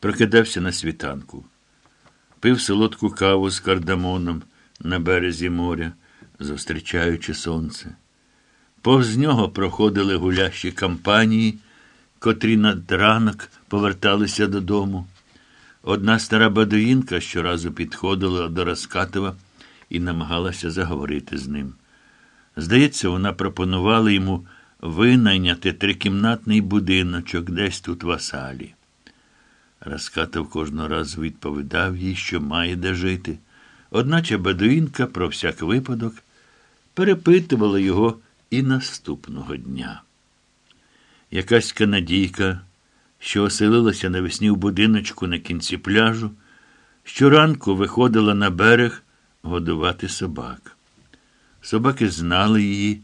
Прокидався на світанку, пив солодку каву з кардамоном на березі моря, зустрічаючи сонце. Повз нього проходили гулящі кампанії, котрі над ранок поверталися додому. Одна стара бадуїнка щоразу підходила до Раскатова і намагалася заговорити з ним. Здається, вона пропонувала йому винайняти трикімнатний будиночок десь тут в Асалі. Раскатов кожного разу відповідав їй, що має де жити. Одначе бедуїнка про всяк випадок перепитувала його і наступного дня. Якась канадійка, що оселилася навесні в будиночку на кінці пляжу, щоранку виходила на берег годувати собак. Собаки знали її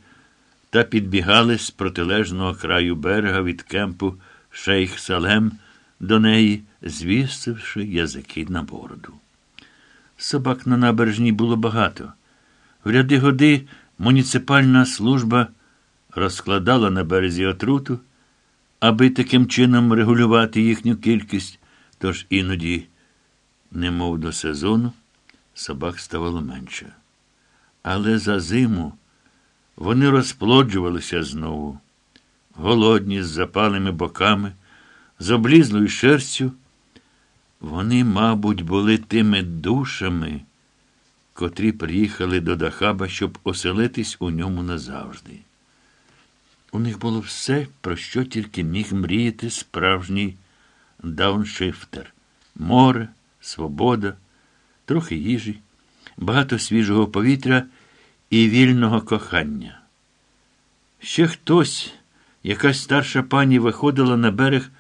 та підбігали з протилежного краю берега від кемпу Шейх Салем до неї, звісивши язики на бороду. Собак на набережній було багато. В ряди годи муніципальна служба розкладала на березі отруту, аби таким чином регулювати їхню кількість, тож іноді, немов до сезону, собак ставало менше. Але за зиму вони розплоджувалися знову, голодні, з запалими боками, з облізлою шерстю. Вони, мабуть, були тими душами, котрі приїхали до Дахаба, щоб оселитись у ньому назавжди. У них було все, про що тільки міг мріяти справжній дауншифтер море, свобода, трохи їжі, багато свіжого повітря і вільного кохання. Ще хтось, якась старша пані виходила на берег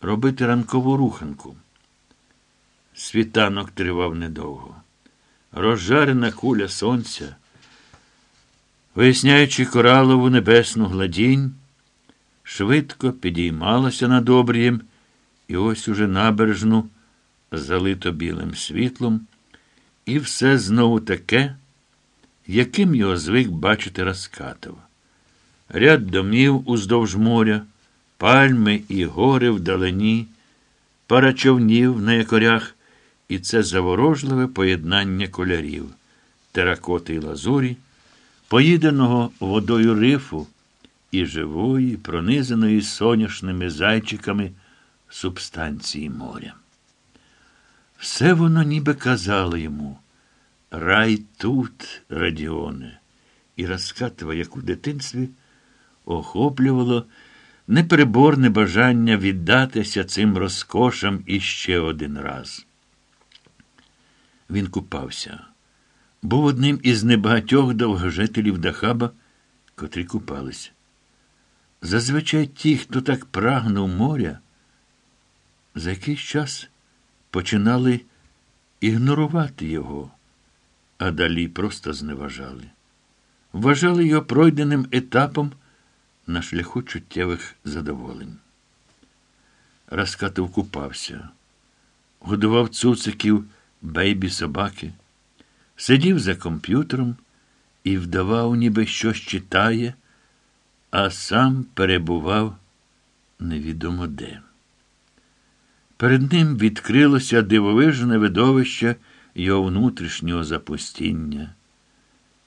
робити ранкову руханку. Світанок тривав недовго. Розжарена куля сонця, виясняючи коралову небесну гладінь, швидко підіймалася над обрієм, і ось уже набережну залито білим світлом, і все знову таке, яким його звик бачити Раскатов. Ряд домів уздовж моря, пальми і гори вдалині, пара човнів на якорях, і це заворожливе поєднання кольорів, теракоти й лазурі, поїденого водою рифу і живої, пронизаної соняшними зайчиками субстанції моря. Все воно ніби казало йому Рай тут, Радіоне, і Раскатова, як у дитинстві, охоплювало непереборне бажання віддатися цим розкошам іще один раз. Він купався. Був одним із небагатьох довгожителів Дахаба, котрі купалися. Зазвичай ті, хто так прагнув моря, за якийсь час починали ігнорувати його, а далі просто зневажали. Вважали його пройденим етапом на шляху чуттєвих задоволень. Раскатов купався, годував цуциків бейбі собаки, сидів за комп'ютером і вдавав, ніби щось читає, а сам перебував невідомо де. Перед ним відкрилося дивовижне видовище його внутрішнього запустіння,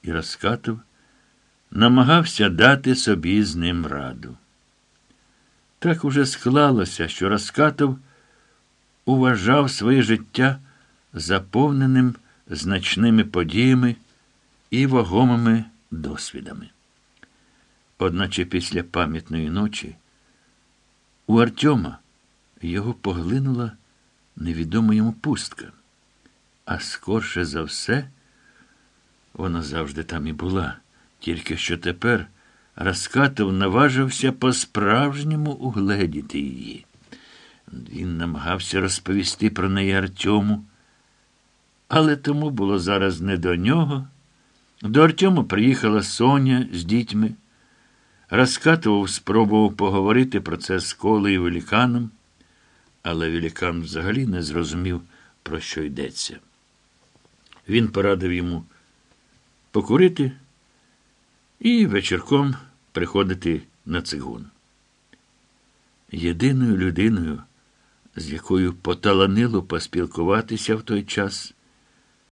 і Раскатов намагався дати собі з ним раду. Так уже склалося, що Раскатов уважав своє життя заповненим значними подіями і вагомими досвідами. Одначе після пам'ятної ночі у Артема його поглинула невідома йому пустка, а скорше за все, вона завжди там і була, тільки що тепер Раскатов наважився по-справжньому угледіти її. Він намагався розповісти про неї Артему, але тому було зараз не до нього. До Артема приїхала Соня з дітьми. Раскатував спробував поговорити про це з колею веліканом, але велікан взагалі не зрозумів, про що йдеться. Він порадив йому покурити і вечірком приходити на цигун. Єдиною людиною, з якою поталанило поспілкуватися в той час,